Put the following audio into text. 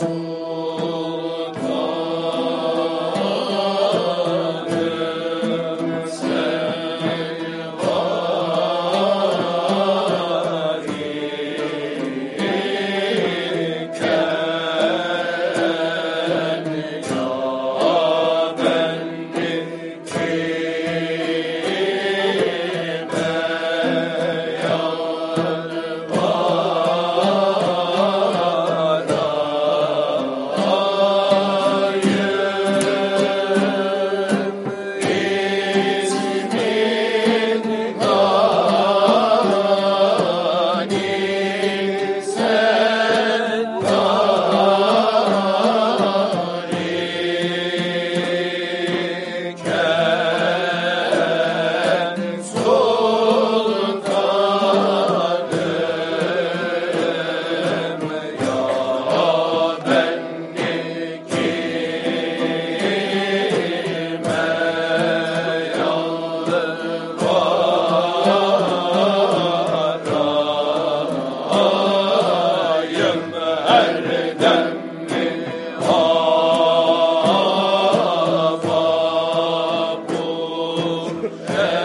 Thank Amen.